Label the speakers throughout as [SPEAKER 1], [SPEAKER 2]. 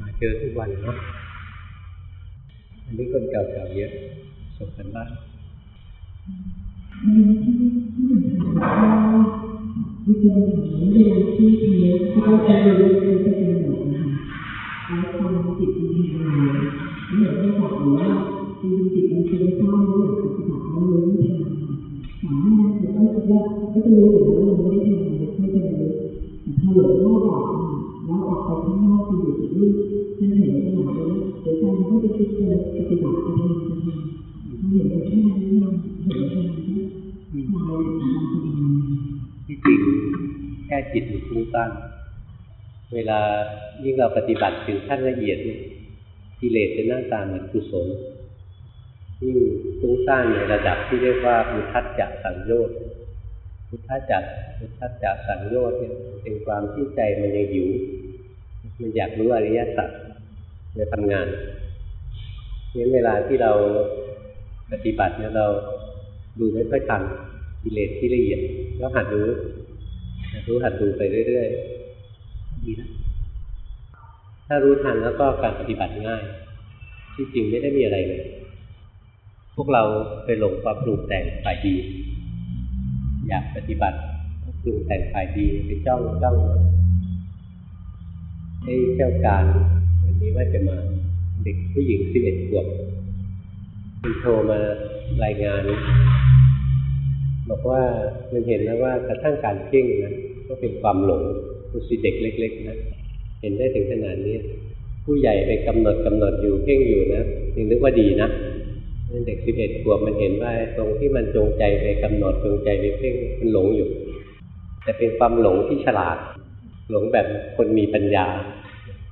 [SPEAKER 1] มาเจอทุกวันเนาะอันนี้คนเก่าๆเยอะส่งกันบ้าน
[SPEAKER 2] วิธีการเวลาที่เทสเขาจะรู้ว่าจะเป็นแบบนะคะแล้วความจิตมันทำงานเหมือนที่บอกว่าจริงจิตมันคือไม่ต้องรู้หลักปฏิบัติแล้วรู้ไม่ทันสามารถจะต้องคิดว่าก็จะรู้อยู่แล้วว่าเราไม่ได้ทำอะไรไม่เป็นไรแต่พอหลงรอบออก แล้วออกไปข้างนอกคืออยู่ที่นี่มันเห็นขนาดนี้เดี๋ยวใจมันก็จะคิดเลยปฏิบัติจะทำจะทำเห็นแค่นั้นเองเห็นแค่นั้นก็เราสามารถทำ
[SPEAKER 1] ที่จริงแค่จิตมันฟุ้งซ่านเวลายิ่งเราปฏิบัติถึงขั้นละเอียดกิเลสจะหน้าตาเหมือนกุศลยิ่งฟุ้งซ่านในระดับที่เรียกว่ามุทัศจักสังโยชน์มุทัศจักมุทัศจักสังโยชน์เนี่ยเป็นความที่ใจมันยังหิว มันอยากรู้อริยสัจจะทำงานงั้นเวลาที่เราปฏิบัติเนี่ยเราดูไม่ค่อยทันกิเลสที่ละเอียดแล้วหัดรู้หัดรู้หัดดูไปเรื่อยๆดีนะถ้ารู้ทันแล้วก็การปฏิบัติง่าย ที่จริงไม่ได้มีอะไรเลย พวกเราไปหลงความปรุงแต่งฝ่ายดี อยากปฏิบัติปรุงแต่งฝ่ายดีไปจ้องจ้อง ให้เจ้าการวันนี้ว่าจะมาเด็กผู้หญิงสิบเอ็ดขวบมันโทรมารายงาน บอกว่ามันเห็นแล้วว่ากระทั่งการเพ่งนะก็เป็นความหลงดูสิเด็กเล็ก ๆ นะเห็นได้ถึงขนาดนี้ ผู้ใหญ่ไปกำหนดกำหนดอยู่เพ่งอยู่นะยังนึกว่าดีนะเด็กสิบเอ็ดขวบมันเห็นว่าตรงที่มันจงใจไปกำหนดจงใจไปเพ่งมันหลงอยู่ แต่เป็นความหลงที่ฉลาด หลงแบบคนมีปัญญา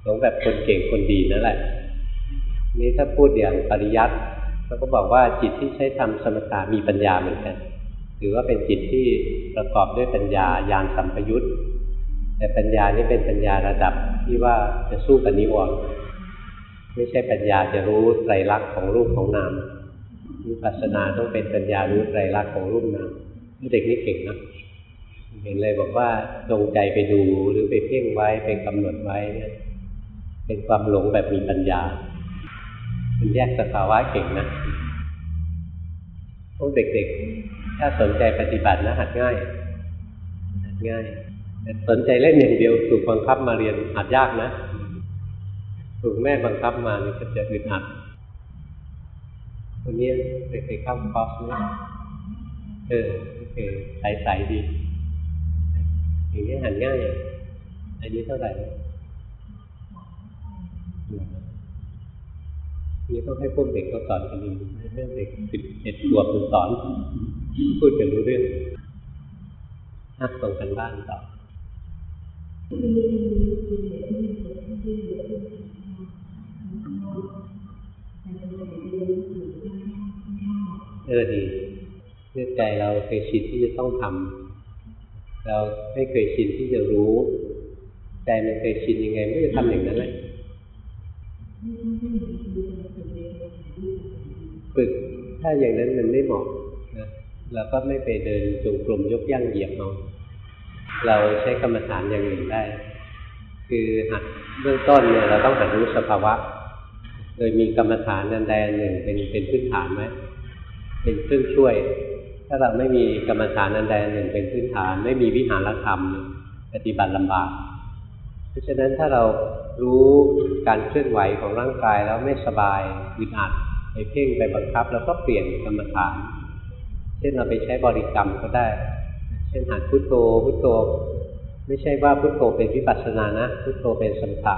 [SPEAKER 1] หลงแบบคนเก่งคนดีนั่นแหละ นี่ถ้าพูดอย่างปริยัติเขาก็บอกว่าจิตที่ใช้ทำสมถะมีปัญญาเหมือนกันถือว่าเป็นจิตที่ประกอบด้วยปัญญาญาณสัมปยุตแต่ปัญญานี่เป็นปัญญาระดับที่ว่าจะสู้กับนิวรณ์ไม่ใช่ปัญญาจะรู้ไตรลักษณ์ของรูปของนามวิปัสสนาต้องเป็นปัญญารู้ไตรลักษณ์ของรูปนามเด็กนี่เก่งนะเห็นเลยบอกว่าจงใจไปดูหรือไปเพ่งไว้เป็นกำหนดไว้เนี่ย เป็นความหลงแบบมีปัญญาเป็นแยกสภาวะเก่งนะพวกเด็กๆ ถ้าสนใจปฏิบัตินะหัดง่ายหัดง่ายแต่สนใจเล่นอย่างเดียวถูกบังคับมาเรียนหัดยากนะถูกแม่บังคับมานี่ก็จะอึดอัดคนนี้เด็กๆเข้าคอร์สนะเออโอเคใสๆดีอย่างนี้หันง่ายอันนี้เท่าไหร่ นี่ต้องให้พวกเด็กเขาสอนกันดีเรื่องเด็กสิบเอ็ดขวบสอนพูดกันรู้เรื่องถ้าส่งกันบ้านต่อเออดีเนื่อใจเราเคยชินที่จะต้องทำเราไม่เคยชินที่จะรู้ ใจมันเคยชินยังไงไม่จะทำอย่างนั้นเลย ฝึกถ้าอย่างนั้นมันไม่เหมาะนะเราก็ไม่ไปเดินจงกรมยกย่างเหยียบเอาเราใช้กรรมฐานอย่างอื่นได้ คือหัดเบื้องต้นเนี่ยเราต้องหัดรู้สภาวะ โดยมีกรรมฐานนันใดหนึ่งเป็นเป็นพื้นฐานไหมเป็นเครื่องช่วย ถ้าเราไม่มีกรรมฐานนันใดหนึ่งเป็นพื้นฐาน ไม่มีวิหารธรรมปฏิบัติลำบาก เพราะฉะนั้นถ้าเรา รู้การเคลื่อนไหวของร่างกายแล้วไม่สบายอึดอัดไปเพ่งไปบังคับ แล้วก็เปลี่ยนกรรมฐาน เช่นเราไปใช้บริกรรมก็ได้ เช่นหัดพุทโธพุทโธ ไม่ใช่ว่าพุทโธเป็นวิปัสสนานะ พุทโธเป็นสมถะ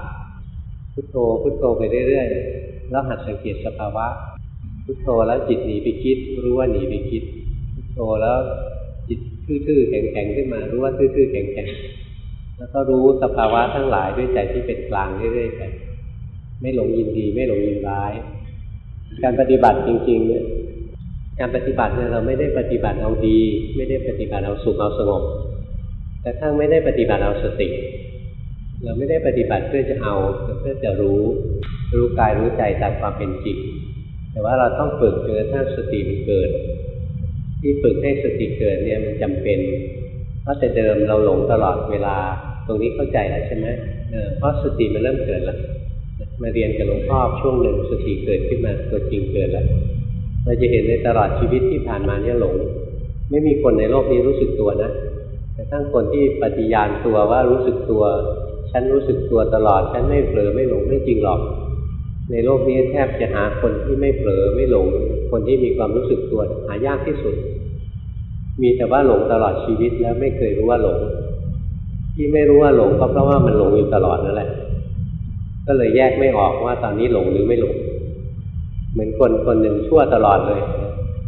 [SPEAKER 1] พุทโธพุทโธไปเรื่อยๆแล้วหัดสังเกตสภาวะ พุทโธแล้วจิตหนีไปคิด รู้ว่าหนีไปคิด พุทโธแล้วจิตทื่อๆแข็งๆขึ้นมา รู้ว่าทื่อๆแข็งๆ แล้วก็รู้สภาวะทั้งหลายด้วยใจที่เป็นกลางเรื่อยๆไปไม่หลงยินดี ไม่หลงยินร้าย การปฏิบัติจริงๆเนี่ยการปฏิบัติเนี่ยเราไม่ได้ปฏิบัติเอาดี ไม่ได้ปฏิบัติเอาสุขเอาสงบแต่ถ้าไม่ได้ปฏิบัติเอาสติ เราไม่ได้ปฏิบัติเพื่อจะเอาเพื่อจะรู้ รู้กายรู้ใจตามความเป็นจริงแต่ว่าเราต้องฝึกจนกระทั่งสติมันเกิด ที่ฝึกให้สติเกิดเนี่ยมันจำเป็นเพราะแต่เดิมเราหลงตลอดเวลา ตรงนี้เข้าใจแล้วใช่ไหมเออเพราะสติมันเริ่มเกิดแล้วมาเรียนกับหลวงพ่อช่วงหนึ่งสติเกิดขึ้นมาตัวจริงเกิดแล้วเราจะเห็นในตลอดชีวิตที่ผ่านมาเนี่ยหลง ไม่มีคนในโลกนี้รู้สึกตัวนะแต่ทั้งคนที่ปฏิญาณตัวว่ารู้สึกตัว ฉันรู้สึกตัวตลอด ฉันไม่เผลอไม่หลงไม่จริงหรอก ในโลกนี้แทบจะหาคนที่ไม่เผลอไม่หลง คนที่มีความรู้สึกตัวหายากที่สุด มีแต่ว่าหลงตลอดชีวิตแล้วไม่เคยรู้ว่าหลง ที่ไม่รู้ว่าหลงก็เพราะว่ามันหลงอยู่ตลอดนั่นแหละ ก็เลยแยกไม่ออกว่าตอนนี้หลงหรือไม่หลง เหมือนคนคนหนึ่งชั่วตลอดเลย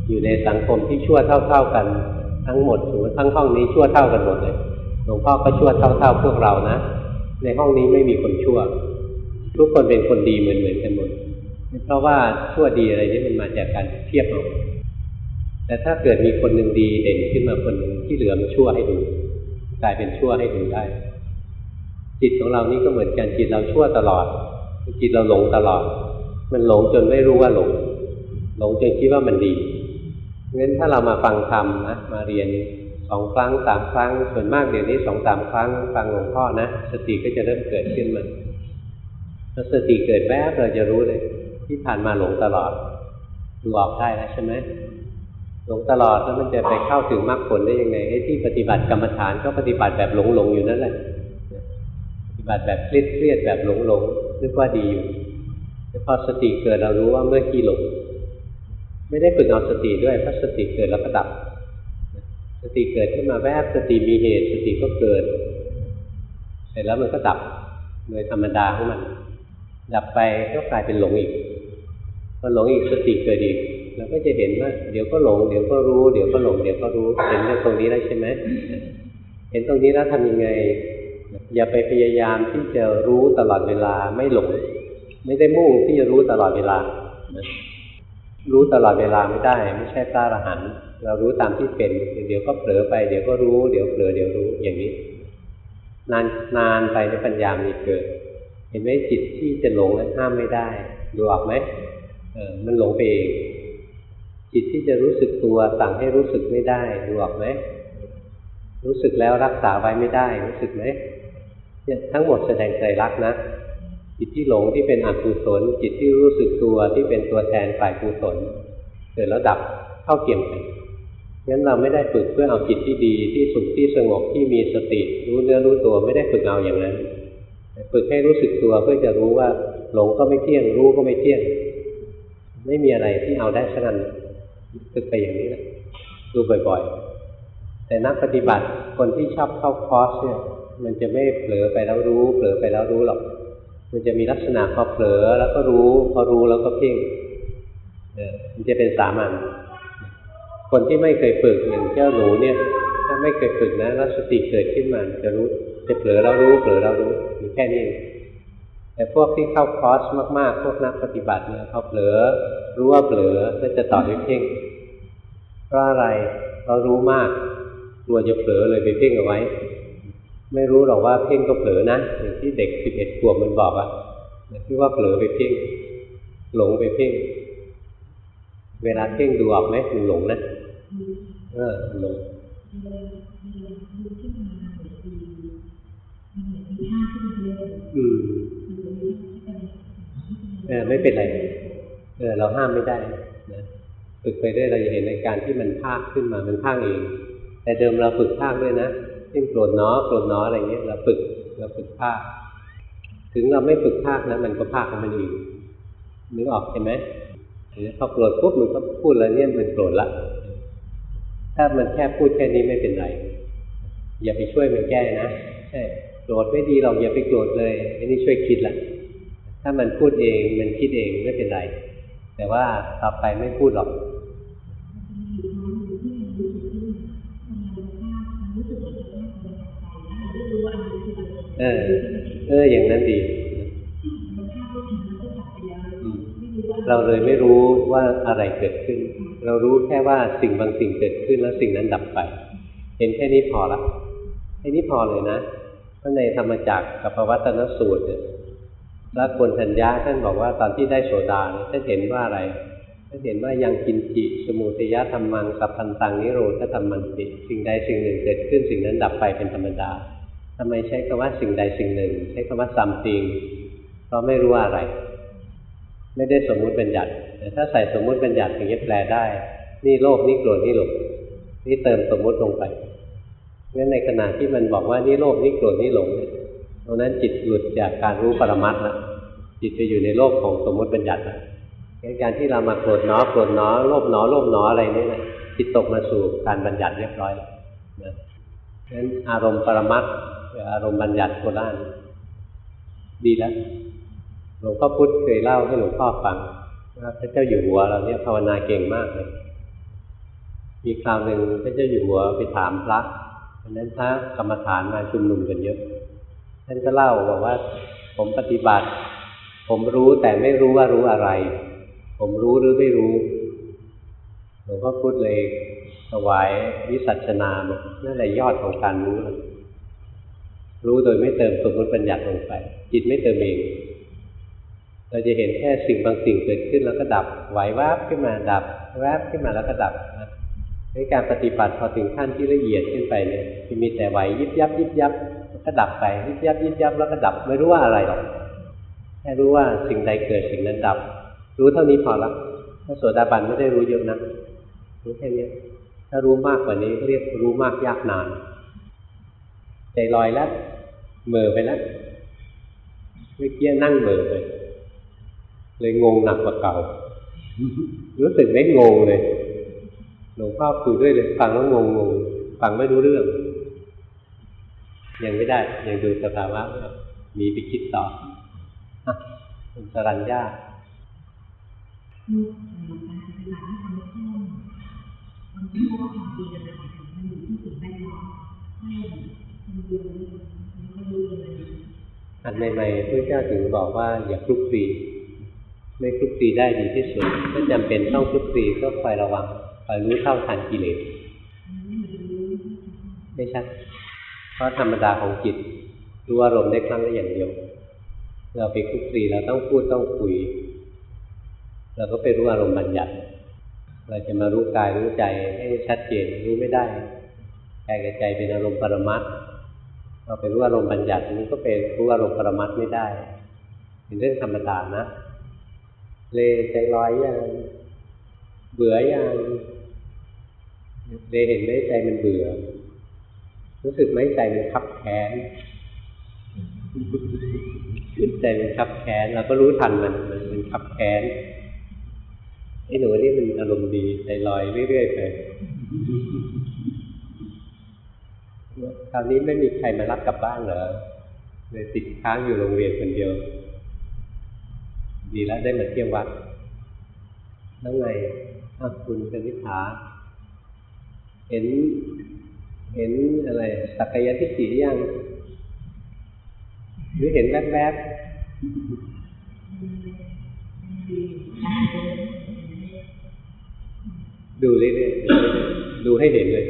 [SPEAKER 1] อยู่ในสังคมที่ชั่วเท่า ๆกัน ทั้งหมดสมมติทั้งห้องนี้ชั่วเท่ากันหมดเลยหลวงพ่อก็ชั่วเท่า ๆ พวกเรานะ ในห้องนี้ไม่มีคนชั่ว ทุกคนเป็นคนดีเหมือนเหมือนกันหมด เพราะว่าชั่วดีอะไรนี่มันมาจากการเทียบเอาแต่ถ้าเกิดมีคนหนึ่งดีเด่นขึ้นมาคนหนึ่งที่เหลือมันชั่วให้ดู กลายเป็นชั่วให้ดูได้ จิตของเรานี่ก็เหมือนกันจิตเราชั่วตลอด จิตเราหลงตลอด มันหลงจนไม่รู้ว่าหลง หลงจนคิดว่ามันดีงั้นถ้าเรามาฟังธรรมนะมาเรียนสองครั้งสามครั้งส่วนมากเดี๋ยวนี้สองสามครั้งฟังหลวงพ่อนะสติก็จะเริ่มเกิดขึ้นมาถ้าสติเกิดแวบเราจะรู้เลย ที่ผ่านมาหลงตลอดดูออกได้แล้วใช่ไหม หลงตลอดแล้วมันจะไปเข้าถึงมรรคผลได้ยังไงไอ้ที่ปฏิบัติกรรมฐานก็ปฏิบัติแบบหลงหลงอยู่นั่นแหละปฏิบัติแบบเครียดเครียดแบบหลงหลงนึกว่าดีอยู่แต่พอสติเกิดเรารู้ว่าเมื่อกี้หลงไม่ได้ฝึกเอาสติด้วยเพราะสติเกิดแล้วก็ดับ สติเกิดขึ้นมาแวบสติมีเหตุ สติก็เกิด เสร็จแล้วมันก็ดับโดยธรรมดาของมัน ดับไปก็กลายเป็นหลงอีกพอหลงอีกสติเกิดอีก เราก็จะเห็นว่า เดี๋ยวก็หลงเดี๋ยวก็รู้เดี๋ยวก็หลงเดี๋ยวก็รู้เห็นตรงนี้แล้วใช่ไหมเห็นตรงนี้แล้วทำยังไง อย่าไปพยายามที่จะรู้ตลอดเวลาไม่หลง ไม่ได้มุ่งที่จะรู้ตลอดเวลารู้ตลอดเวลาไม่ได้ ไม่ใช่พระอรหันต์เรารู้ตามที่เป็น เดี๋ยวก็เผลอไปเดี๋ยวก็รู้เดี๋ยวเผลอเดี๋ยวรู้อย่างนี้ นานนานไปในปัญญามีเกิด เห็นไหมจิตที่จะหลงนั้นห้ามไม่ได้ ดูออกไหมเออมันหลงไปเอง จิตที่จะรู้สึกตัวสั่งให้รู้สึกไม่ได้ดูออกไหมรู้สึกแล้วรักษาไว้ไม่ได้ รู้สึกไหมเนี่ยทั้งหมดแสดงใจรักนะจิตที่หลงที่เป็นอกุศลจิตที่รู้สึกตัวที่เป็นตัวแทนฝ่ายกุศลเกิดแล้วดับเข้าเกี่ยมกันงั้นเราไม่ได้ฝึกเพื่อเอาจิตที่ดีที่สุขที่สงบที่มีสติ รู้เนื้อรู้ตัวไม่ได้ฝึกเอาอย่างนั้น ฝึกให้รู้สึกตัวเพื่อจะรู้ว่า หลงก็ไม่เที่ยงรู้ก็ไม่เที่ยง ไม่มีอะไรที่เอาได้สักอัน ฝึกไปอย่างนี้แหละดูบ่อยๆ แต่นักปฏิบัติคนที่ชอบเข้าคอร์สเนี่ย มันจะไม่เผลอไปแล้วรู้เผลอไปแล้วรู้หรอก มันจะมีลักษณะพอเผลอแล้วก็รู้ พอรู้แล้วก็เพ่งเออมันจะเป็นสามัญคนที่ไม่เคยฝึกอย่างเจ้าหนูเนี่ย ถ้าไม่เคยฝึกนะแล้วสติเกิดขึ้นมาจะรู้จะเผลอแล้วรู้เผลอแล้วรู้มีแค่นี้ แต่พวกที่เข้าคอร์สมากๆ พวกนักปฏิบัติเนี่ยพอเผลอรู้ว่าเผลอก็จะต่อด้วยเพ่งเพราะอะไรเรารู้มากกลัวจะเผลอเลยไปเพ่งเอาไว้ ไม่รู้หรอกว่าเพ่งก็เผลอนะอย่างที่เด็กสิบเอ็ดขวบมันบอกอะที่ว่าเผลอไปเพ่งหลงไปเพ่งเวลาเพ่งดูออกไหมมันหลงนะเออหลงอืม เออไม่เป็นไรเออเราห้ามไม่ได้นะฝึกไปเรื่อยเราจะเห็นในการที่มันภาคขึ้นมามันภาคเอง แต่เดิมเราฝึกภาคด้วยนะเช่นโกรธน้อโกรธน้ออะไรเงี้ยเราฝึกเราฝึกภาค ถึงเราไม่ฝึกภาคนะมันก็ภาคของมันเองนึกออกใช่ไหมพอโกรธปุ๊บมันก็พูดแล้วเนี่ยมันโกรธละ ถ้ามันแค่พูดแค่นี้ไม่เป็นไร อย่าไปช่วยมันแก้นะใช่โกรธไม่ดีเราอย่าไปโกรธเลยอันนี้ช่วยคิดละ ถ้ามันพูดเองมันคิดเองไม่เป็นไร แต่ว่าต่อไปไม่พูดหรอก เออ เออ อย่างนั้นดี เราเลยไม่รู้ว่าอะไรเกิดขึ้น เรารู้แค่ว่าสิ่งบางสิ่งเกิดขึ้นแล้วสิ่งนั้นดับไป เห็นแค่นี้พอละแค่นี้พอเลยนะเพราะในธรรมจักรกับปวัตนสูตรเนี่ย แล้วคนทัญญาท่านบอกว่าตอนที่ได้โสดาท่านเห็นว่าอะไรท่านเห็นว่ายังกินจิสมุทยธรรมังสัพพันตังนิโรธธรรมันติสิ่งใดสิ่งหนึ่งเกิดขึ้นสิ่งนั้นดับไปเป็นธรรมดาทำไมใช้คำว่าสิ่งใดสิ่งหนึ่ง ใช้คำว่า something เพราะไม่รู้ว่าอะไร ไม่ได้สมมุติบัญญัติแต่ถ้าใส่สมมุติบัญญัติอย่างนี้แปลได้ นี่โลภนี่โกรธนี่หลงนี่เติมสมมุติลงไปงั้นในขณะที่มันบอกว่านี่โลภนี่โกรธนี่หลงเนี่ย ตรงนั้นจิตหลุดจากการรู้ปรมัตถ์แล้วจิตไปอยู่ในโลกของสมมติบัญญัติล้วงั้นการที่เรามาโกรธน้อโกรธน้อโลภน้อโลภน้ออะไรนี่นะจิตตกมาสู่การบัญญัติเรียบร้อยแล้วนะงั้นอารมณ์ปรมัตถ์กับอารมณ์บัญญัติโคราชดีแล้วหลวงพ่อพุธเคยเล่าให้หลวงพ่อฟังว่าพระเจ้าอยู่หัวเราเนี่ยภาวนาเก่งมากเลยมีคราวหนึ่งพระเจ้าอยู่หัวไปถามพระวันนั้นพระกรรมฐานมาชุมนุมกันเยอะ ท่านก็เล่าบอกว่า ผมปฏิบัติ ผมรู้แต่ไม่รู้ว่ารู้อะไร ผมรู้หรือไม่รู้หลวงพ่อพุธเลยถวายวิสัชนาบอกนั่นแหละยอดของการรู้รู้โดยไม่เติมสมมติบัญญัติลงไป จิตไม่เติมเอง เราจะเห็นแค่สิ่งบางสิ่งเกิดขึ้นแล้วก็ดับ ไหวแวบขึ้นมาดับ แวบขึ้นมาแล้วก็ดับนะในการปฏิบัติพอถึงขั้นที่ละเอียดขึ้นไปเนี่ยจะมีแต่ไหวยิบยับยิบยับ ก็ดับไปยิบยับยิบยับแล้วก็ดับไม่รู้ว่าอะไรหรอกแค่รู้ว่าสิ่งใดเกิดสิ่งนั้นดับ รู้เท่านี้พอละพระโสดาบันไม่ได้รู้เยอะนะรู้แค่นี้ถ้ารู้มากกว่านี้เรียกรู้มากยากนานใจลอยแล้วเมื่อไปแล้วเมื่อกี้นั่งเมื่อไปเลยงงหนักกว่าเก่า รู้สึกไม่งงเลยหลวงพ่อคุยด้วยเลยฟังแล้วงงงฟังไม่รู้เรื่อง ยังไม่ได้ ยังดูสภาวะมีไปคิดต่อคุณสรัญญา
[SPEAKER 2] คือการปฏิบัติที่ทำให้เพิ่มมันไม่ใช่ว่าความดีจะเป็นของมันอยู่ที่สิ่งแวดล้อมให้มันเดียวมันก็รู้เลย
[SPEAKER 1] อันใหม่ๆพระเจ้าถึงบอกว่าอย่าคลุกคลีไม่คลุกคลีได้ดีที่สุดถ้าจำเป็นต้องคลุกคลีก็คอยระวังคอยรู้เท่าทันกิเลสไม่ชัด ราะธรรมดาของจิตรู้อารมณ์ได้ครั้งละอย่างเดียว เราไปคุกคีเราต้องพูดต้องคุย เราก็ไปรู้อารมณ์บัญญัติ เราจะมารู้กายรู้ใจให้ชัดเจนรู้ไม่ได้กายกับใจเป็นอารมณ์ปรมัตเราไปรู้อารมณ์บัญญัตินี้ก็เป็นรู้อารมณ์ปรมัตไม่ได้ เป็นเรื่องธรรมดานะเลใจลอยอยังเบื่อยังเลเห็นไหมใจมันเบื่อ รู้สึกไหมใจมันคับแค้นใจมันคับแค้นเราก็รู้ทันมันมันมันคับแค้นไอ้หนูนี่มันอารมณ์ดีใจลอยเรื่อยๆไปคราวนี้ไม่มีใครมารับกลับบ้านเหรอเลยติดค้างอยู่โรงเรียนคนเดียว ดีแล้วได้มาเที่ยววัดแล้วไงอ้าวคุณกนิษฐาเห็น เห็นอะไรสักกายทิฏฐิยังหรือเห็นแวบๆดูเรื่อยๆดูให้เห็นเลย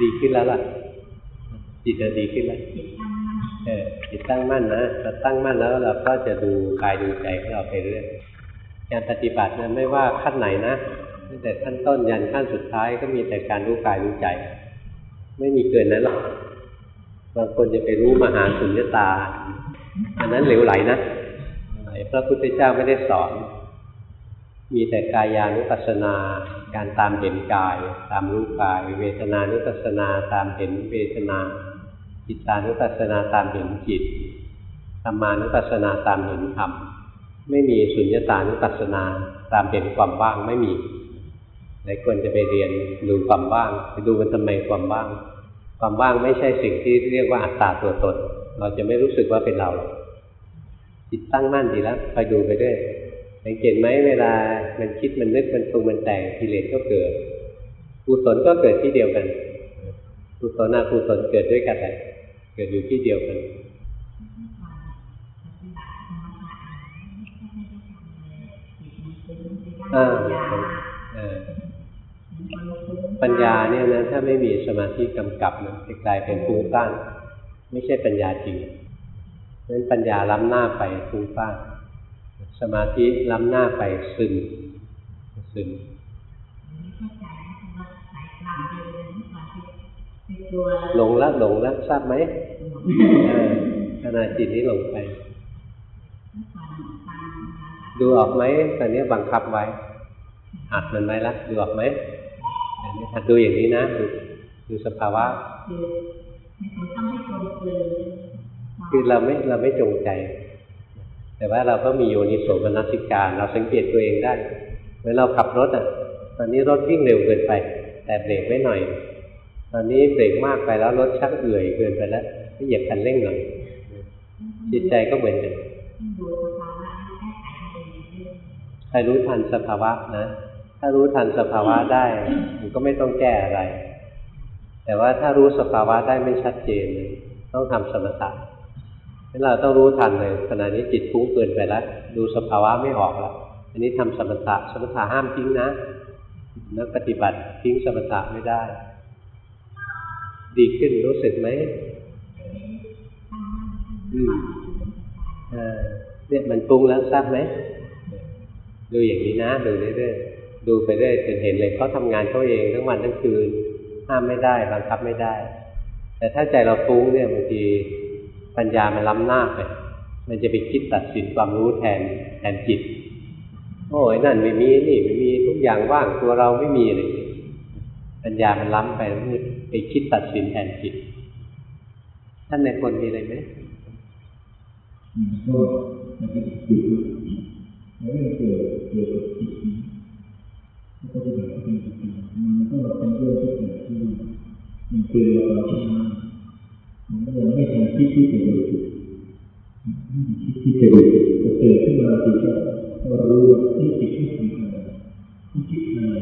[SPEAKER 1] ดีขึ้นแล้วล่ะ จิตจะดีขึ้นแล้ว จิตตั้งมั่นนะเราตั้งมั่นแล้วเราก็จะดูกายดูใจของเราไปเรื่อยการปฏิบัตินั้นไม่ว่าขั้นไหนนะตั้งแต่ขั้นต้นยันขั้นสุดท้ายก็มีแต่การรู้กายรู้ใจ ไม่มีเกินนั้นหรอกบางคนจะไปรู้มหาสุญญตา อันนั้นเหลวไหลนะพระพุทธเจ้าไม่ได้สอน มีแต่กายานุปัสสนา การตามเห็นกาย ตามรู้กาย เวทนานุปัสสนาตามเห็นเวทนา จิตานุปัสสนาตามเห็นจิตธรรมานุปัสสนาตามเห็นธรรม ไม่มีสุญญตานุปัสสนาตามเห็นความว่างไม่มีหลายคนจะไปเรียนดูความว่างไปดูมันทำไมความว่าง ความว่างไม่ใช่สิ่งที่เรียกว่าอัตตาตัวตน เราจะไม่รู้สึกว่าเป็นเรา จิตตั้งมั่นดีแล้วคอยดูไปด้วยสังเกตไหมเวลามันคิดมันนึกมันปรุงมันแต่งกิเลสก็เกิดกุศลก็เกิดที่เดียวกันกุศลอกุศลเกิดด้วยกันแหละ เกิดอยู่ที่เดียวกันอ่าเออปัญญาเนี่ยนะถ้าไม่มีสมาธิกำกับนะจะกลายเป็นฟุ้งซ่านไม่ใช่ปัญญาจริงเพราะฉะนั้นปัญญาล้ำหน้าไปฟุ้งซ่านสมาธิล้ำหน้าไปซึมซึม
[SPEAKER 2] ไม่
[SPEAKER 1] หลงละหลงละทราบไหมเออขณะจิตนี้หลงไป
[SPEAKER 2] เมื่อก่อนฟังนะคะ
[SPEAKER 1] ดูออกไหมตอนนี้บังคับไว้หัดมันไว้ละดูออกไหมอันนี้หัดดูอย่างนี้นะดูดูสภาวะ
[SPEAKER 2] คือไม่ต้องให้ตรงกลืน
[SPEAKER 1] คือเราไม่เราไม่จงใจ แต่ว่าเราก็มีโยนิโสมนสิการ เราสังเกตตัวเองได้เหมือนเราขับรถอะ ตอนนี้รถวิ่งเร็วเกินไป แต่เบรกไว้หน่อย ตอนนี้เบรกมากไปแล้วรถชักเอื่อยเกินไปแล้วให้เหยียบคันเร่งหน่อยจิตใจก็เหมือนกันใครรู้ทันสภาวะนะ ถ้ารู้ทันสภาวะได้มันก็ไม่ต้องแก้อะไร แต่ว่าถ้ารู้สภาวะได้ไม่ชัดเจน ต้องทำสมถะเราต้องรู้ทันเลยขณะนี้จิตฟุ้งเกินไปแล้วดูสภาวะไม่ออกแล้วอันนี้ทำสมถะสมถะห้ามทิ้งนะนักปฏิบัติทิ้งสมถะไม่ได้ ดีขึ้นรู้สึกไหมอืมอ่าเนี่ยมันปรุงแล้วทราบไหมดูอย่างนี้นะดูเรื่อยๆดูไปเรื่อยจนเห็นเลยเขาทำงานเขาเองทั้งวันทั้งคืนห้ามไม่ได้บังคับไม่ได้ แต่ถ้าใจเราฟุ้งเนี่ยบางทีปัญญามันล้ำหน้าไปมันจะไปคิดตัดสินความรู้แทนแทนจิต โอ้ยนั่นไม่มีนี่ไม่มีทุกอย่างว่างตัวเราไม่มีเลยปัญญามันล้ำไปมืด ไปคิดตัดสินแทนจิต ท่านในคนมีอะไรไหม
[SPEAKER 3] มันก็มันก็ติดอยู่แล้วก็เกิดเกิดจิตนี้แล้วก็จะแบบเป็นจิตมันก็เป็นเรื่องที่เกิดขึ้นมันเกิดเราตอนเช้ามันก็ยังไม่ทันคิดที่จะดูจิตคิดที่จะดูจิตจะเกิดขึ้นมาทีก็ก็รู้ว่าที่จิตที่ทำอะไรที่คิดอะไร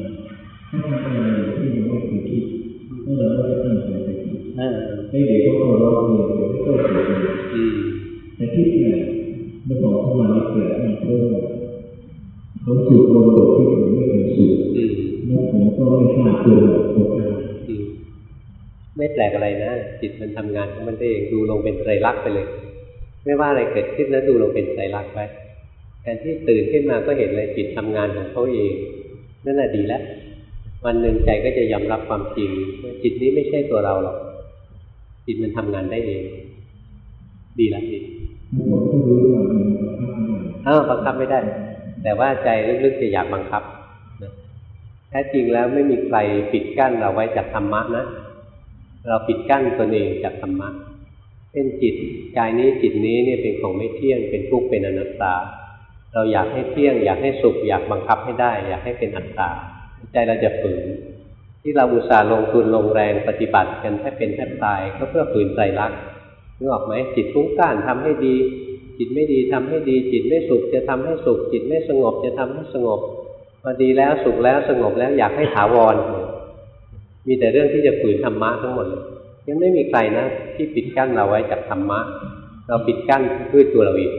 [SPEAKER 3] ถ้าทำอะไรที่ยังไม่เคยคิด ถ้าเราไม่ได้ตั้งใจไปคิด
[SPEAKER 1] อ่า
[SPEAKER 3] ให้เด็กเขาร้องเพลงให้เขาเสียแต่ที่แปลกเมื่อบอกเข้ามาในแปลกมันเพราะว่าเขาสูดลมบทที่ผมไม่เคยสูดแล้วผมก็ไม่ทราบตัวตัวเอง
[SPEAKER 1] ไม่แปลกอะไรนะจิตมันทำงานของมันเองดูลงเป็นไตรลักษณ์ไปเลย ไม่ว่าอะไรเกิดขึ้นแล้วดูลงเป็นไตรลักษณ์ไปแทนที่ตื่นขึ้นมาก็เห็นเลยจิตทำงานของเขาเองนั่นแหละดีแล้ว วันหนึ่งใจก็จะยอมรับความจริงว่าจิตนี้ไม่ใช่ตัวเราหรอก จิตมันทำงานได้เอง ดีแล้วดี
[SPEAKER 3] ก
[SPEAKER 1] อ้าวบังคับไม่ได้ แต่ว่าใจลึกๆจะอยากบังคับนะแท้จริงแล้วไม่มีใครปิดกั้นเราไว้จากธรรมะนะ เราปิดกั้นตนเองจากธรรมะเป็นจิตกายนี้จิตนี้เนี่ยเป็นของไม่เที่ยงเป็นทุกข์เป็นอนัตตา เราอยากให้เที่ยง อยากให้สุข อยากบังคับให้ได้ อยากให้เป็นอัตตา ใจเราจะฝืน ที่เราอุตส่าห์ลงทุนลงแรงปฏิบัติกันแทบเป็นแทบตายก็เพื่อฝืนใจรักนึกออกไหมจิตฟุ้งซ่านทำให้ดี จิตไม่ดีทำให้ดี จิตไม่สุขจะทำให้สุข จิตไม่สงบจะทำให้สงบพอดีแล้วสุขแล้วสงบแล้วอยากให้ถาวร มีแต่เรื่องที่จะฝืนธรรมะทั้งหมดเลยยังไม่มีใครนะที่ปิดกั้นเราไว้จากธรรมะ เราปิดกั้นด้วยตัวเราเอง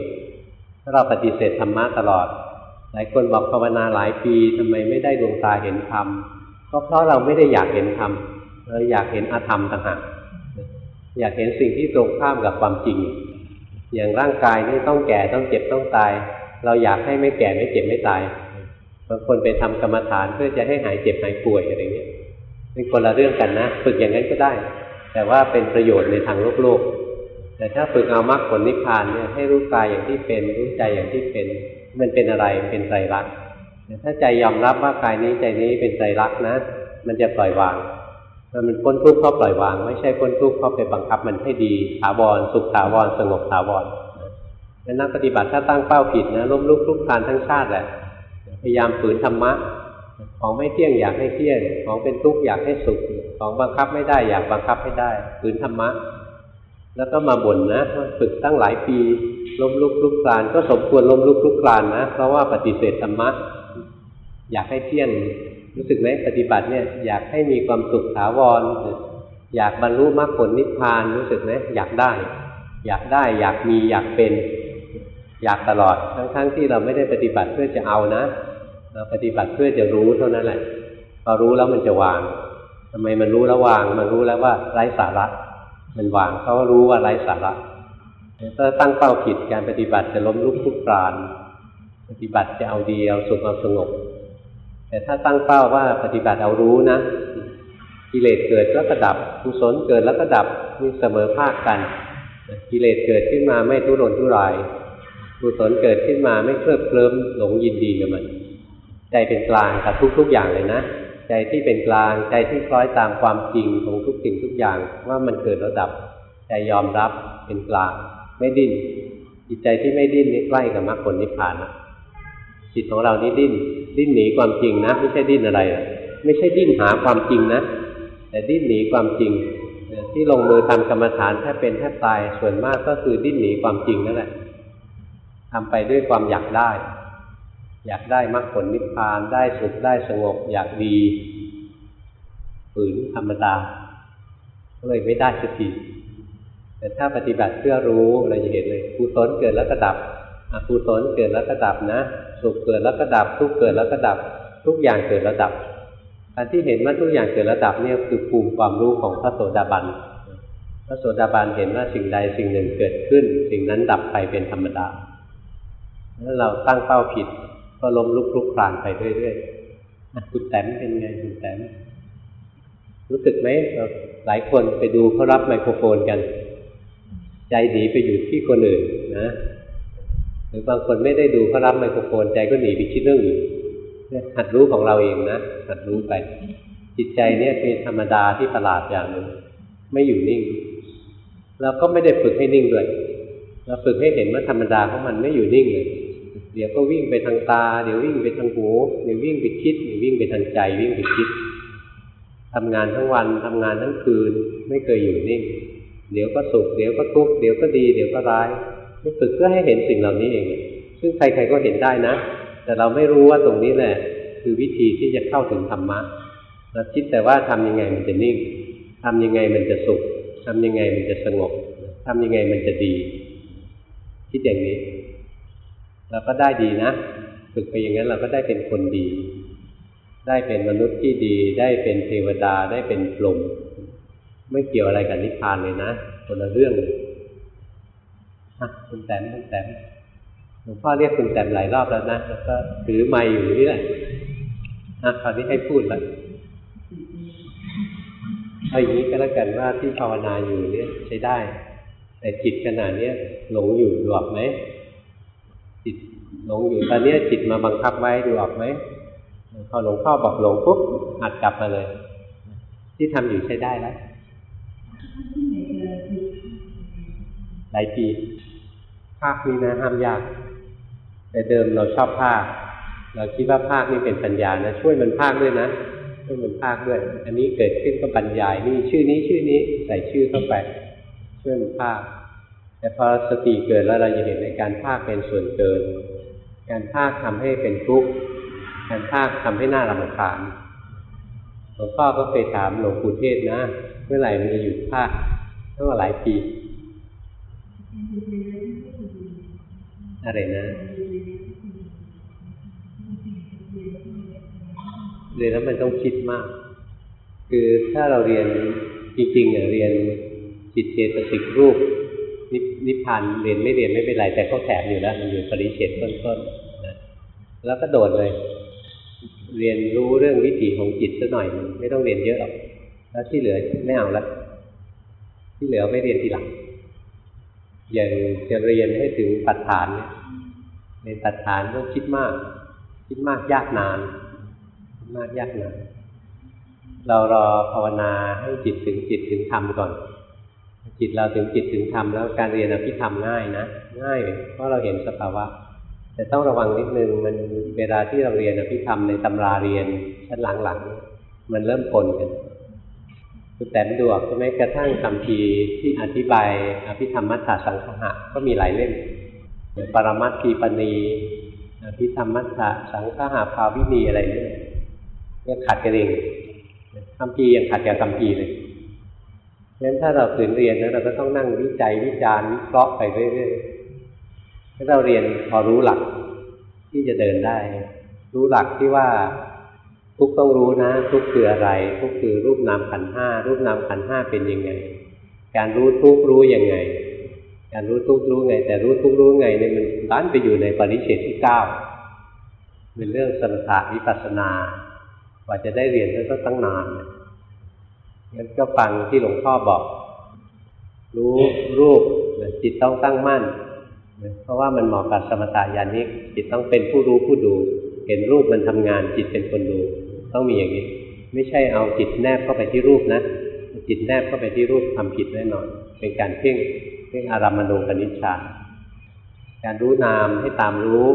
[SPEAKER 1] ถ้าเราปฏิเสธธรรมะตลอด หลายคนบอกภาวนาหลายปีทำไมไม่ได้ดวงตาเห็นธรรมก็เพราะเราไม่ได้อยากเห็นธรรมเราอยากเห็นอธรรมต่างหากอยากเห็นสิ่งที่ตรงข้ามกับความจริง อย่างร่างกายนี่ต้องแก่ต้องเจ็บต้องตาย เราอยากให้ไม่แก่ไม่เจ็บไม่ตายบางคนไปทำกรรมฐานเพื่อจะให้หายเจ็บหายป่วยอะไรเงี้ยเป็นคนละเรื่องกันนะฝึกอย่างนั้นก็ได้ แต่ว่าเป็นประโยชน์ในทางโลกโลกแต่ถ้าฝึกเอามรรคผลนิพพานเนี่ยให้รู้กายอย่างที่เป็นรู้ใจอย่างที่เป็น มันเป็นอะไรเป็นไตรลักษณ์ถ้าใจยอมรับว่ากายนี้ใจนี้เป็นไตรลักษณ์นะ มันจะปล่อยวางมันพ้นทุกข์เพราะปล่อยวาง ไม่ใช่พ้นทุกข์เพราะไปบังคับมันให้ดีถาวรสุขถาวรสงบถาวรนะนักปฏิบัติถ้าตั้งเป้าผิดนะล้มลุกคลุกคลานทั้งชาติแหละพยายามฝืนธรรมะ ของไม่เที่ยงอยากให้เที่ยง ของเป็นทุกข์อยากให้สุข ของบังคับไม่ได้อยากบังคับให้ได้ฝืนธรรมะ แล้วก็มาบ่นนะฝึกตั้งหลายปีล้มลุกลุกคลาน ก็สมควรล้มลุกลุกคลานนะ เพราะว่าปฏิเสธธรรมะอยากให้เที่ยงรู้สึกไหมปฏิบัติเนี่ยอยากให้มีความสุขถาวร อยากบรรลุมรรคผลนิพพานรู้สึกไหมอยากได้ อยากได้อยากมีอยากเป็น อยากตลอดทั้งๆที่เราไม่ได้ปฏิบัติเพื่อจะเอานะเราปฏิบัติเพื่อจะรู้เท่านั้นแหละพอรู้แล้วมันจะวางทำไมมันรู้แล้ววาง มันรู้แล้วว่าไร้สาระ มันวางเพรารู้ว่าไร้สาระถ้าตั้งเป้าผิดการปฏิบัติจะล้มลุกคลุกคลานปฏิบัติจะเอาดีเอาสุขเอาสงบแทแต่ถ้าตั้งเป้าว่าปฏิบัติเอารู้นะกิเลสเกิดแล้วก็ดับกุศลเกิดแล้วก็ดับนี่เสมอภาคกันกิเลสเกิดขึ้นมาไม่ทุรนทุรายกุศลเกิดขึ้นมาไม่เคลิบเคลิ้มหลงยินดีกับมัน ใจเป็นกลางกับทุกๆอย่างเลยนะ ใจที่เป็นกลาง ใจที่คล้อยตามความจริงของทุกสิ่งทุกอย่างว่ามันเกิดแล้วดับ ใจยอมรับเป็นกลาง ไม่ดิ้นจิตใจที่ไม่ดิ้นนี่ใกล้กับมรรคผลนิพพานนะจิตของเรานี่ดิ้น ดิ้นหนีความจริงนะ ไม่ใช่ดิ้นอะไร ไม่ใช่ดิ้นหาความจริงนะ แต่ดิ้นหนีความจริง ที่ลงมือทำกรรมฐานแทบเป็นแทบตายส่วนมากก็คือดิ้นหนีความจริงนั่นแหละทำไปด้วยความอยากได้ อยากได้มรรคผลนิพพานได้สุขได้สงบ อยากดีฝืนธรรมดาก็เลยไม่ได้สักทีแต่ถ้าปฏิบัติเพื่อรู้เราจะเห็นเลยกุศลเกิดแล้วก็ดับอกุศลเกิดแล้วก็ดับนะ สุขเกิดแล้วก็ดับ ทุกเกิดแล้วก็ดับ ทุกอย่างเกิดแล้วดับการที่เห็นว่าทุกอย่างเกิดแล้วดับเนี่ยคือภูมิความรู้ของพระโสดาบันพระโสดาบันเห็นว่าสิ่งใดสิ่งหนึ่งเกิดขึ้น สิ่งนั้นดับไปเป็นธรรมดาแล้วเราตั้งเป้าผิด ก็ล้มลุกคลุกคลานไปเรื่อยๆคุณแต้มเป็นไงคุณแต้มรู้สึกไหมหลายคนไปดูเขารับไมโครโฟนกัน ใจหนีไปอยู่ที่คนอื่นนะหรือบางคนไม่ได้ดูเขารับไมโครโฟนใจก็หนีไปคิดเรื่องอื่นหัดรู้ของเราเองนะหัดรู้ไป จิตใจเนี่ยเป็นธรรมดาที่ประหลาดอย่างหนึ่งไม่อยู่นิ่งเราก็ไม่ได้ฝึกให้นิ่งด้วยเราฝึกให้เห็นว่าธรรมดาของมันไม่อยู่นิ่งเลย เดี๋ยวก็วิ่งไปทางตา เดี๋ยววิ่งไปทางหูเดี๋ยววิ่งไปคิดเดี๋ยววิ่งไปทางใจ วิ่งไปคิดทำงานทั้งวันทำงานทั้งคืน ไม่เคยอยู่นิ่งเดี๋ยวก็สุขเดี๋ยวก็ทุกข์เดี๋ยวก็ดีเดี๋ยวก็ร้ายฝึกเพื่อให้เห็นสิ่งเหล่านี้เอง ซึ่งใครๆก็เห็นได้นะ แต่เราไม่รู้ว่าตรงนี้แหละ คือวิธีที่จะเข้าถึงธรรมะเราคิดแต่ว่าทำยังไงมันจะนิ่งทำยังไงมันจะสุขทำยังไงมันจะสงบทำยังไงมันจะดี คิดอย่างนี้ เราก็ได้ดีนะ ฝึกไปอย่างนั้นเราก็ได้เป็นคนดี ได้เป็นมนุษย์ที่ดี ได้เป็นเทวดาได้เป็นพรหมไม่เกี่ยวอะไรกับนิพพานเลยนะคนละเรื่องเลยคุณแต้มคุณแต้มหลวงพ่อเรียกคุณแต้มหลายรอบแล้วนะแล้วก็ถือไม้อยู่นี่แหละอะคราวนี้ให้พูดล้วเอาอย่างนี้ก็แล้วกันว่าที่ภาวนาอยู่เนี่ยใช้ได้ แต่จิตขนาดนี้หลงอยู่ดูออกไหม จิตหลงอยู่ตอนนี้จิตมาบังคับไว้ดูออกไหมพอหลวงพ่อบอกหลงปุ๊บหัดกลับมาเลย ที่ทำอยู่ใช้ได้แล้วหลายปีภาคนี้นะห้ามยาก แต่เดิมเราชอบภาค เราคิดว่าภาคนี่เป็นปัญญานะช่วยมันภาคด้วยนะช่วยมันภาคด้วย อันนี้เกิดขึ้นก็บรรยายนี่ชื่อนี้ชื่อนี้ใส่ชื่อเข้าไปช่วยมันภาค แต่พอสติเกิดแล้วเราจะเห็นในการภาคเป็นส่วนเกิน การภาคทำให้เป็นทุกข์การภาคทำให้หน้ารำคาญหลวงพ่อก็เคยถามหลวงปู่เทศนะ เมื่อไหร่มันจะหยุดภาคตั้งหลายปีอะไรนะเรียนแล้วมันต้องคิดมาก คือถ้าเราเรียนจริงๆเรียนจิตเจตสิกรูป นิพพานเรียนไม่เรียนไม่เป็นไร แต่เขาแถมอยู่แล้วมันอยู่ปริเฉดต้นๆนะแล้วก็โดดเลย เรียนรู้เรื่องวิถีของจิตสักหน่อยไม่ต้องเรียนเยอะหรอกแล้วที่เหลือไม่เอาละที่เหลือไม่เรียนทีหลังอย่างจะเรียนให้ถึงปัจฐานเนี่ยในปัจฐานต้องคิดมาก คิดมากยากนานคิดมากยากนานเรารอภาวนาให้จิตถึงจิตถึงธรรมก่อน จิตเราถึงจิตถึงธรรมแล้วการเรียนอภิธรรมง่ายนะง่ายเพราะเราเห็นสภาวะ แต่ต้องระวังนิดนึงมันเวลาที่เราเรียนอภิธรรมในตำราเรียนชั้นหลังๆมันเริ่มปนกันคุณแต้มดูใช่ไหมกระทั่งคำพีที่อธิบายอภิธรรมมัทธสังคหะก็มีหลายเล่มอย่างปรมัตถีปณีอภิธรรมมัทธสังคหาภาวินีอะไรเนี่ยยังขัดกันเองคำพียังขัดกับคำพีเลย ฉะนั้นถ้าเราฝืนเรียนนะเราก็ต้องนั่งวิจัยวิจารณ์วิเคราะห์ไปเรื่อยๆถ้าเราเรียนพอรู้หลักที่จะเดินได้ รู้หลักที่ว่าทุกต้องรู้นะ ทุกคืออะไร ทุกคือรูปนามขันห้ารูปนามขันห้าเป็นยังไง การรู้ทุกรู้ยังไง การรู้ทุกรู้ไง แต่รู้ทุกรู้ไงเนี่ยมันด้านไปอยู่ในปริเฉดที่เก้าเป็นเรื่องสมถะวิปัสสนาว่าจะได้เรียนก็ต้องตั้งนาน งั้นก็ฟังที่หลวงพ่อบอก รู้รูปจิตต้องตั้งมั่น เพราะว่ามันเหมาะกับสมถะญาณิกจิตต้องเป็นผู้รู้ผู้ดู เห็นรูปมันทำงาน จิตเป็นคนดู ต้องมีอย่างนี้ ไม่ใช่เอาจิตแนบเข้าไปที่รูปนะ จิตแนบเข้าไปที่รูปทำผิดแน่นอน เป็นการเพ่งเพ่งอารามณูกนิชฌาการรู้นามให้ตามรู้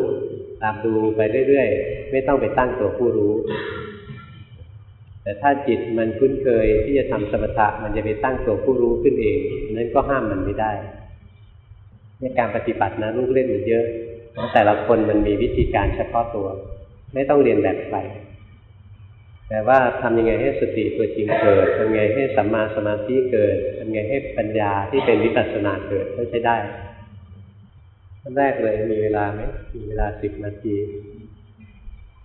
[SPEAKER 1] ตามดูไปเรื่อยๆ ไม่ต้องไปตั้งตัวผู้รู้ แต่ถ้าจิตมันคุ้นเคยที่จะทำสมถะมันจะไปตั้งตัวผู้รู้ขึ้นเองนั้นก็ห้ามมันไม่ได้ในการปฏิบัตินะลูกเล่นมันเยอะแต่ละคนมันมีวิธีการเฉพาะตัว ไม่ต้องเรียนแบบใครแต่ว่าทำยังไงให้สติตัวจริงเกิดทำยังไงให้สัมมาสมาธิเกิดทำยังไงให้ปัญญาที่เป็นวิปัสสนาเกิดก็ใช้ได้ขั้นแรกเลยมีเวลาไหมมีเวลาสิบนาที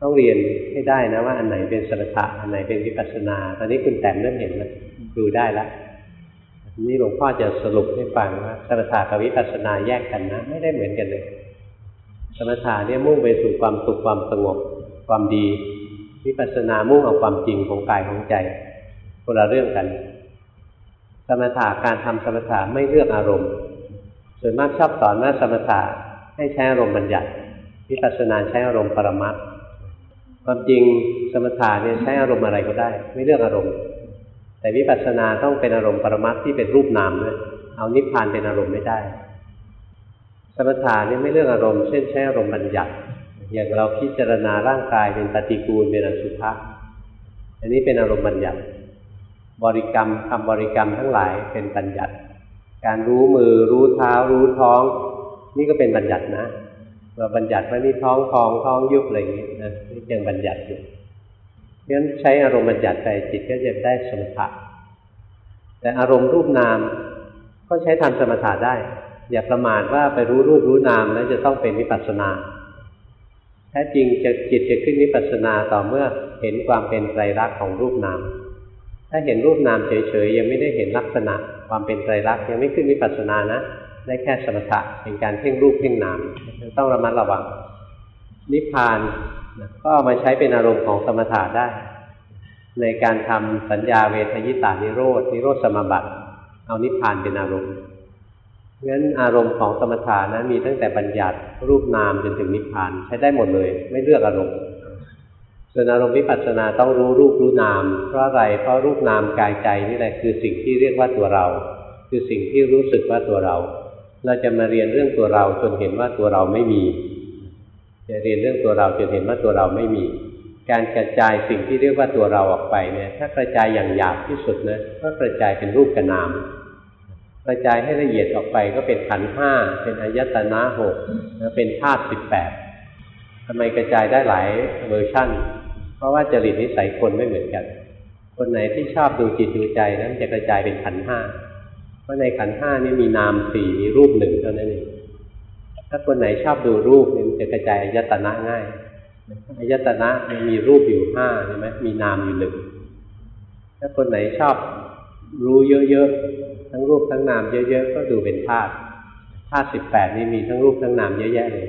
[SPEAKER 1] ต้องเรียนให้ได้นะว่าอันไหนเป็นสมถะอันไหนเป็นวิปัสสนา ตอนนี้คุณแต้มเริ่มเห็นแล้วดูได้แล้วนี่หลวงพ่อจะสรุปให้ฟังว่าสมถะกับวิปัสสนาแยกกันนะ ไม่ได้เหมือนกันเลย สมถะเนี่ยมุ่งไปสู่ความสุขความสงบความดี วิปัสสนามุ่งเอาความจริงของกายของใจคนละเรื่องกัน สมถะการทำสมถะไม่เลือกอารมณ์ ส่วนมากชอบสอนว่าสมถะให้ใช้อารมณ์บัญญัติวิปัสสนาใช้อารมณ์ปรมัต ความจริงสมถะเนี่ยใช้อารมณ์อะไรก็ได้ ไม่เลือกอารมณ์ แต่วิปัสสนาต้องเป็นอารมณ์ปรมัตที่เป็นรูปนามด้วยเอานิพพานเป็นอารมณ์ไม่ได้ สมถะเนี่ยไม่เลือกอารมณ์เช่นใช้อารมณ์บัญญัติ อย่างเราพิจารณาร่างกายเป็นปฏิกูลเป็นอสุภะอันนี้เป็นอารมณ์บัญญัติ บริกรรมคำบริกรรมทั้งหลายเป็นบัญญัติ การรู้มือรู้เท้ารู้ท้อง นี่ก็เป็นบัญญัตินะ เราบัญญัติว่านี่ท้องพองท้องยุบอะไรอย่างนี้นะนี่ยังบัญญัติอยู่เพราะฉะนั้นใช้อารมณ์บัญญัติไปจิตก็จะได้สมถะแต่อารมณ์รูปนามก็ใช้ทำสมถะได้ อย่าประมาทว่าไปรู้รูปรู้นามแล้วจะต้องเป็นวิปัสสนาแท้จริงจะจิตจะขึ้นวิปัสสนาต่อเมื่อเห็นความเป็นไตรลักษณ์ของรูปนาม ถ้าเห็นรูปนามเฉยๆยังไม่ได้เห็นลักษณะ ความเป็นไตรลักษณ์ยังไม่ขึ้นวิปัสสนานะ ได้แค่สมถะเป็นการเพ่งรูปเพ่งนามต้องระมัดระวัง นิพพานก็เอามาใช้เป็นอารมณ์ของสมถะได้ ในการทำสัญญาเวทยิตานิโรดนิโรธสมบัติ เอานิพพานเป็นอารมณ์งั้นอารมณ์ของสมถะนะมีตั้งแต่บัญญัติรูปนามจนถึงนิพพานใช้ได้หมดเลย ไม่เลือกอารมณ์ส่วนอารมณ์วิปัสสนาต้องรู้รูปรู้นาม เพราะอะไรเพราะรูปนามกายใจนี่แหละคือสิ่งที่เรียกว่าตัวเรา คือสิ่งที่รู้สึกว่าตัวเรา เราจะมาเรียนเรื่องตัวเราจนเห็นว่าตัวเราไม่มี จะเรียนเรื่องตัวเราจนเห็นว่าตัวเราไม่มี การกระจายสิ่งที่เรียกว่าตัวเราออกไปเนี่ย ถ้ากระจายอย่างหยาบที่สุดนะก็กระจายเป็นรูปกับนามกระจายให้ละเอียดออกไปก็เป็นขันธ์ห้าเป็นอายตนะหกเป็นธาตุสิบแปดทำไมกระจายได้หลายเวอร์ชั่น เพราะว่าจริตนิสัยคนไม่เหมือนกัน คนไหนที่ชอบดูจิตดูใจนั้นจะกระจายเป็นขันธ์ห้า เพราะในขันธ์ห้านี่มีนามสี่มีรูปหนึ่งเท่านั้นเองถ้าคนไหนชอบดูรูปนี่จะกระจายอายตนะง่ายอายตนะมันมีรูปอยู่ห้าใช่ไหมมีนามอยู่หนึ่งถ้าคนไหนชอบรู้เยอะๆทั้งรูปทั้งนามเยอะๆก็ดูเป็นธาตุธาตุสิบแปดนี่มีทั้งรูปทั้งนามเยอะแยะเลย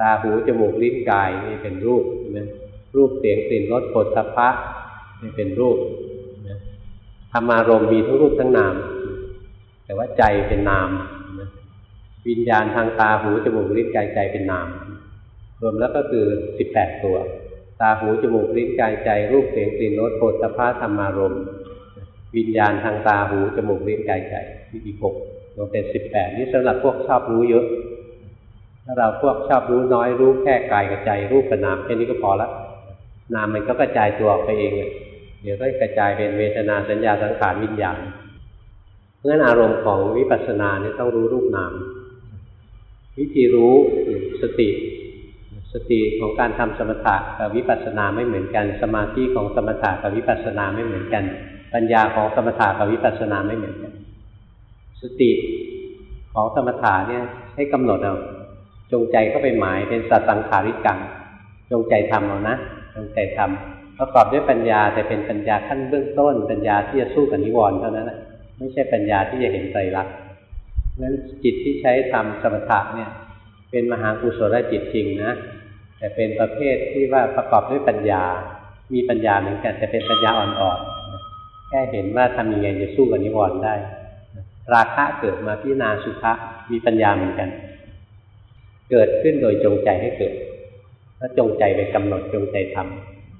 [SPEAKER 1] ตาหูจมูกลิ้นกายนี่เป็นรูปใช่ไหมรูปเสียงกลิ่นรสผลสัพพะนี่เป็นรูปธรรมารมมีทั้งรูปทั้งนาม แต่ว่าใจเป็นนาม วิญญาณทางตาหูจมูกลิ้นกายใจเป็นนาม รวมแล้วก็คือสิบแปดตัว ตาหูจมูกลิ้นกายใจรูปเสียงกลิ่นรสโผฏฐพพะธรรมารมวิญญาณทางตาหูจมูกลิ้นกายใจมีอีกหกรวมเป็นสิบแปดนี่สำหรับพวกชอบรู้เยอะถ้าเราพวกชอบรู้น้อยรู้แค่กายกับใจ รูปกับนามแค่นี้ก็พอละนามมันก็กระจายตัวออกไปเองเลยเดี๋ยวก็กระจายเป็นเวทนาสัญญาสังขารวิญญาณ เพราะฉะนั้นอารมณ์ของวิปัสสนาเนี่ยต้องรู้รูปนาม วิธีรู้สติ สติของการทำสมถะกับวิปัสสนาไม่เหมือนกัน สมาธิของสมถะกับวิปัสสนาไม่เหมือนกัน ปัญญาของสมถะกับวิปัสสนาไม่เหมือนกัน สติของสมถะเนี่ยให้กำหนดเอาจงใจเข้าไปหมายเป็นสัตสังขาริกังจงใจทำเอานะจงใจทำประกอบด้วยปัญญาแต่เป็นปัญญาขั้นเบื้องต้น ปัญญาที่จะสู้กับนิวรณ์เท่านั้นแหละ ไม่ใช่ปัญญาที่จะเห็นไตรลักษณ์นั้นจิตที่ใช้ทำสมถะเนี่ย เป็นมหากุศลจิตจริงนะแต่เป็นประเภทที่ว่าประกอบด้วยปัญญา มีปัญญาเหมือนกันแต่เป็นปัญญาอ่อนๆแค่เห็นว่าทำยังไงจะสู้กับนิวรณ์ได้ ราคะเกิดมาพิจารณาสุภะมีปัญญาเหมือนกัน เกิดขึ้นโดยจงใจให้เกิดแล้วจงใจไปกำหนดจงใจท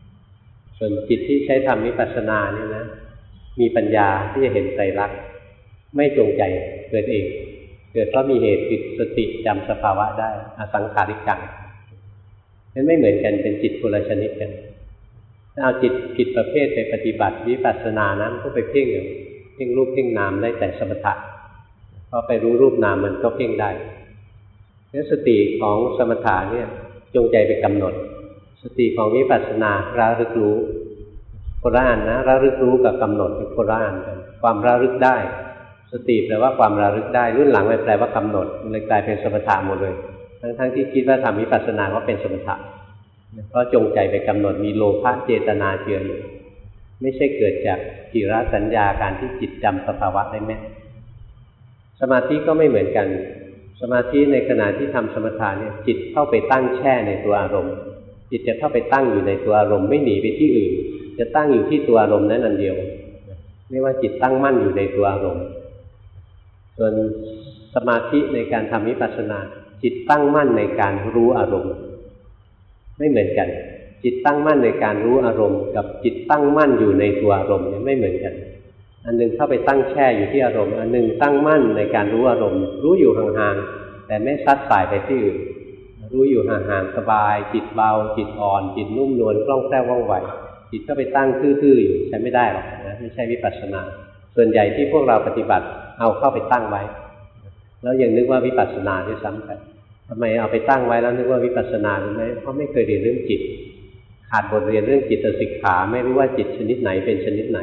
[SPEAKER 1] ำส่วนจิตที่ใช้ทำวิปัสสนาเนี่ยนะ มีปัญญาที่จะเห็นไตรลักษณ์ไม่จงใจเกิดเอง เกิดเพราะมีเหตุปิดสติจำสภาวะได้อสังขาริกังนั้นไม่เหมือนกันเป็นจิตคนละชนิดกันถ้าเอาจิตผิดประเภทไปปฏิบัติวิปัสสนานั้นก็ไปเพ่งอยู่เพ่งรูปเพ่งนามได้แต่สมถะพอไปรู้รูปนามมันก็เพ่งได้นั้นสติของสมถะเนี่ยจงใจไปกำหนด สติของวิปัสสนาระลึกรู้ โคราณนะระลึกรู้กับกำหนดเป็นโคราณกันความระลึกได้ สติแปลว่าความระลึกได้รุ่นหลังมันแปลว่ากำหนดมันเลยกลายเป็นสมถะหมดเลย ทั้งๆทที่คิดว่าทำวิปัสสนาก็เป็นสมถะเพราะจงใจไปกำหนดมีโลภะเจตนาเจืออยู่ไม่ใช่เกิดจากจิรสัญญาการที่จิตจำสภาวะได้แม่สมาธิก็ไม่เหมือนกัน สมาธิในขณะที่ทำสมถะเนี่ยจิตเข้าไปตั้งแช่ในตัวอารมณ์ จิตจะเข้าไปตั้งอยู่ในตัวอารมณ์ไม่หนีไปที่อื่น จะตั้งอยู่ที่ตัวอารมณ์นั้นอันเดียวเรียกว่าจิตตั้งมั่นอยู่ในตัวอารมณ์ ส่วนสมาธิในการทำวิปัสสนา จิตตั้งมั่นในการรู้อารมณ์ ไม่เหมือนกัน จิตตั้งมั่นในการรู้อารมณ์ กับจิตตั้งมั่นอยู่ในตัวอารมณ์เนี่ยไม่เหมือนกัน อันหนึ่งเข้าไปตั้งแช่อยู่ที่อารมณ์ อันหนึ่งตั้งมั่นในการรู้อารมณ์ รู้อยู่ห่างๆแต่ไม่ซัดสายไปที่อื่นรู้อยู่ห่างๆสบาย จิตเบา จิตอ่อน จิตนุ่มนวลคล่องแคล่วว่องไว จิตก็ไปตั้งทื่อๆอยู่ใช้ไม่ได้หรอกนะไม่ใช่วิปัสสนา ส่วนใหญ่ที่พวกเราปฏิบัติเอาเข้าไปตั้งไว้ แล้วยังนึกว่าวิปัสสนาด้วยซ้ำไปทำไมเอาไปตั้งไว้แล้วนึกว่าวิปัสสนารู้ไหมเพราะไม่เคยเรียนเรื่องจิต ขาดบทเรียนเรื่องจิตสิกขา ไม่รู้ว่าจิตชนิดไหนเป็นชนิดไหน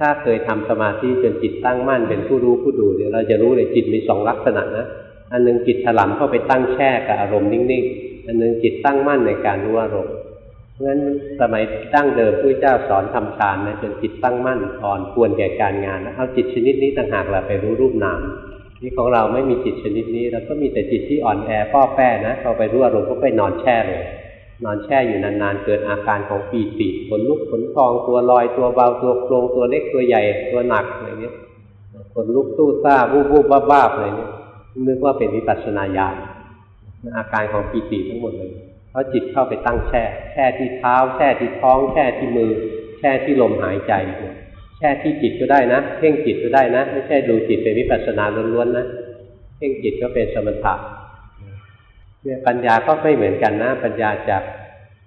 [SPEAKER 1] ถ้าเคยทำสมาธิจนจิตตั้งมั่นเป็นผู้รู้ผู้ดูเนี่ยเราจะรู้เลยจิตมีสองลักษณะนะอันหนึ่งจิตถลำเข้าไปตั้งแช่กับอารมณ์นิ่งๆ อันหนึ่งจิตตั้งมั่นในการรู้อารมณ์ เพราะฉะนั้นสมัยตั้งเดิมพระเจ้าสอนทำฌานนะจนจิตตั้งมั่นอ่อนควรแก่การงานเอาจิตชนิดนี้ต่างหากเราไปรู้รูปนามนี่ของเราไม่มีจิตชนิดนี้เราก็มีแต่จิตที่อ่อนแอป้อแป้นะพอไปรู้อารมณ์ก็ไปนอนแช่เลยนอนแช่อยู่นานๆ เกิดอาการของปีติขนลุกขนพองตัวลอยตัวเบาตัวโครงตัวเล็กตัวใหญ่ตัวหนักอะไรเงี้ยขนลุกตู้ซ่าวูบวูบบ้าบ้าอะไรเงี้ยนึกว่าเป็นวิปัสสนาญาณอาการของปีติทั้งหมดเลย ราะจิตเข้าไปตั้งแช่ แช่ที่เท้า แช่ที่ท้อง แช่ที่มือ แช่ที่ลมหายใจ แช่ที่จิตก็ได้นะ เพ่งจิตก็ได้นะ ไม่ใช่ดูจิตเป็นวิปัสสนาล้วนๆนะ เพ่งจิตก็เป็นสมถะเนี่ยปัญญาก็ไม่เหมือนกันนะ ปัญญาจาก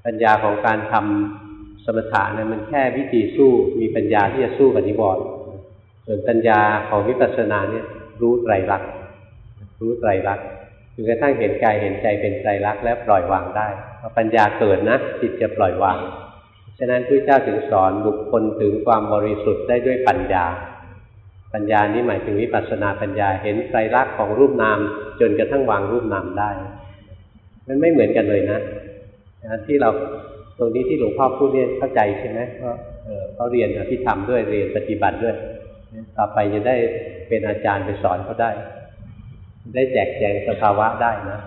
[SPEAKER 1] ปัญญาของการทำสมถะเนี่ยมันแค่วิธีสู้ มีปัญญาที่จะสู้กับนิวรณ์ส่วนปัญญาของวิปัสสนาเนี่ยรู้ไตรลักษณ์รู้ไตรลักษณ์ จนกระทั่งเห็นกายเห็นใจเป็นไตรลักษณ์และปล่อยวางได้พอปัญญาเกิดนะจิตจะปล่อยวาง ฉะนั้นพระเจ้าถึงสอนบุคคลถึงความบริสุทธิ์ได้ด้วยปัญญา ปัญญานี้หมายถึงวิปัสสนาปัญญาเห็นไตรลักษณ์ของรูปนาม จนกระทั่งวางรูปนามได้มันไม่เหมือนกันเลยนะที่เราตรงนี้ที่หลวงพ่อพูดเนี่ยเข้าใจใช่ไหมเพราะเขาเรียนอภิธรรมด้วยเรียนปฏิบัติด้วย ต่อไปจะได้เป็นอาจารย์ไปสอนเขาได้ ได้แจกแจงสภาวะได้นะ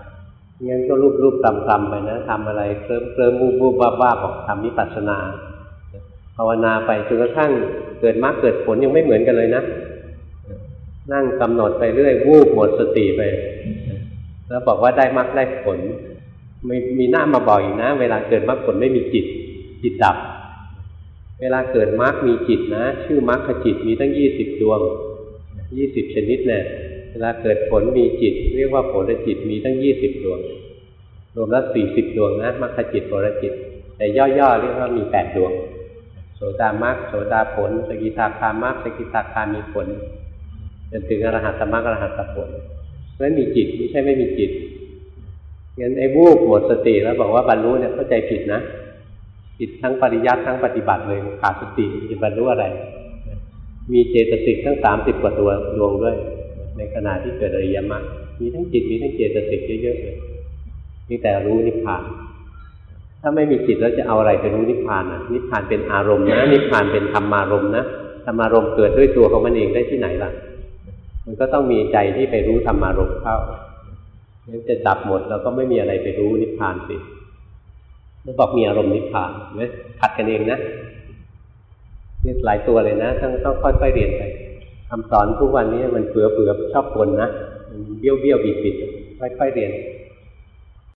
[SPEAKER 1] งั้นก็รูปรูปตำตำไปนะทำอะไรเคลิ้มเคลิ้มบูบบูบบ้าบ้าบอกทำวิปัสสนา ภาวนาไปจนกระทั่งเกิดมรรคเกิดผลยังไม่เหมือนกันเลยนะ นั่งกำหนดไปเรื่อยวูบหมดสติไป แล้วบอกว่าได้มรรคได้ผลมีมีหน้ามาบอกอีกนะ เวลาเกิดมรรคผลไม่มีจิต จิตดับ เวลาเกิดมรรคมีจิตนะ ชื่อมรรคจิตมีตั้งยี่สิบดวงยี่สิบชนิดเนี่ย เวลาเกิดผลมีจิต เรียกว่าผลจิตมีตั้งยี่สิบดวง รวมแล้วสี่สิบดวงนะมรรคจิตผลจิต แต่ย่อๆเรียกว่ามีแปดดวง โสดามรรคโสดาผล สกิทาคามรรคสกิทาคามีผลจนถึงอรหัตมรรคอรหัตผลเพราะนั้นมีจิตไม่ใช่ไม่มีจิตงั้นไอ้วูบหมดสติแล้วบอกว่าบรรลุเนี่ยเข้าใจผิดนะผิดทั้งปริยัติทั้งปฏิบัติเลยขาดสติจะบรรลุอะไร มีเจตสิกทั้งสามสิบกว่าตัวดวงด้วย ในขณะที่เกิดอริยมรรคมีทั้งจิตมีทั้งเจตสิกเยอะๆเลยมีแต่รู้นิพพาน ถ้าไม่มีจิตแล้วจะเอาอะไรไปรู้นิพพานอะ นิพพานเป็นอารมณ์นะนิพพานเป็นธรรมารมณ์นะธรรมารมณ์เกิดด้วยตัวของมันเองได้ที่ไหนล่ะ มันก็ต้องมีใจที่ไปรู้ธรรมารมณ์เข้างั้นจะดับหมดเราก็ไม่มีอะไรไปรู้นิพพานสิแล้วบอกมีอารมณ์นิพพานเนไหมขัดกันเองนะนี่หลายตัวเลยนะ ต้องต้องค่อยๆเรียนไป คำสอนทุกวันนี้มันเปื่อเปื่อๆชอบปนนะมันเบี้ยวเบี้ยวบิดบิดค่อยๆเรียน